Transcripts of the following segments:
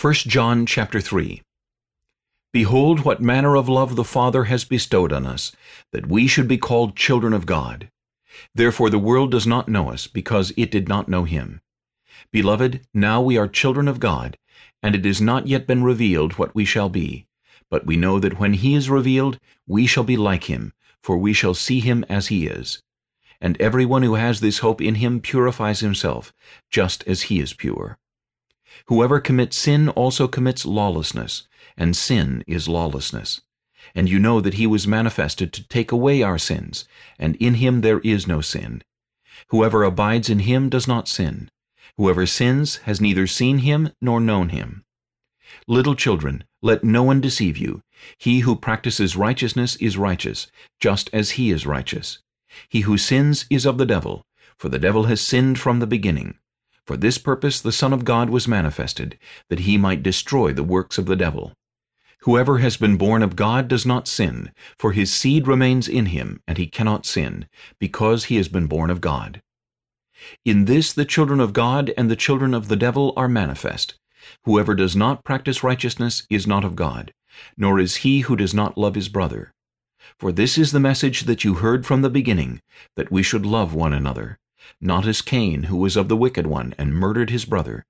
1 John chapter 3 Behold what manner of love the Father has bestowed on us, that we should be called children of God. Therefore the world does not know us, because it did not know him. Beloved, now we are children of God, and it has not yet been revealed what we shall be. But we know that when he is revealed, we shall be like him, for we shall see him as he is. And everyone who has this hope in him purifies himself, just as he is pure. Whoever commits sin also commits lawlessness, and sin is lawlessness. And you know that he was manifested to take away our sins, and in him there is no sin. Whoever abides in him does not sin. Whoever sins has neither seen him nor known him. Little children, let no one deceive you. He who practices righteousness is righteous, just as he is righteous. He who sins is of the devil, for the devil has sinned from the beginning. For this purpose the Son of God was manifested, that he might destroy the works of the devil. Whoever has been born of God does not sin, for his seed remains in him, and he cannot sin, because he has been born of God. In this the children of God and the children of the devil are manifest. Whoever does not practice righteousness is not of God, nor is he who does not love his brother. For this is the message that you heard from the beginning, that we should love one another not as Cain, who was of the wicked one, and murdered his brother.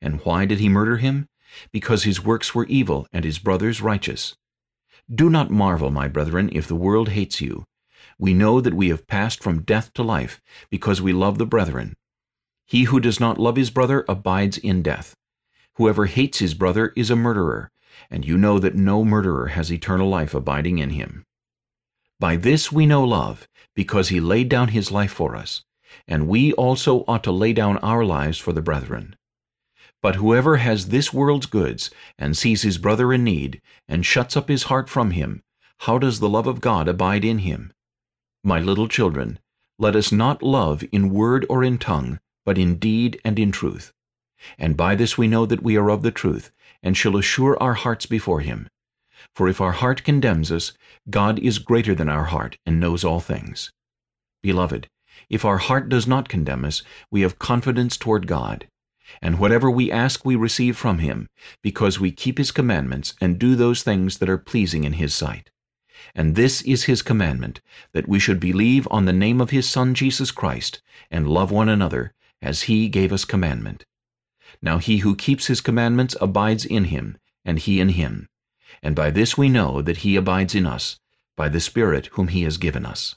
And why did he murder him? Because his works were evil, and his brothers righteous. Do not marvel, my brethren, if the world hates you. We know that we have passed from death to life, because we love the brethren. He who does not love his brother abides in death. Whoever hates his brother is a murderer, and you know that no murderer has eternal life abiding in him. By this we know love, because he laid down his life for us and we also ought to lay down our lives for the brethren. But whoever has this world's goods, and sees his brother in need, and shuts up his heart from him, how does the love of God abide in him? My little children, let us not love in word or in tongue, but in deed and in truth. And by this we know that we are of the truth, and shall assure our hearts before him. For if our heart condemns us, God is greater than our heart, and knows all things. Beloved, if our heart does not condemn us, we have confidence toward God. And whatever we ask we receive from him, because we keep his commandments and do those things that are pleasing in his sight. And this is his commandment, that we should believe on the name of his Son Jesus Christ, and love one another, as he gave us commandment. Now he who keeps his commandments abides in him, and he in him. And by this we know that he abides in us, by the Spirit whom he has given us.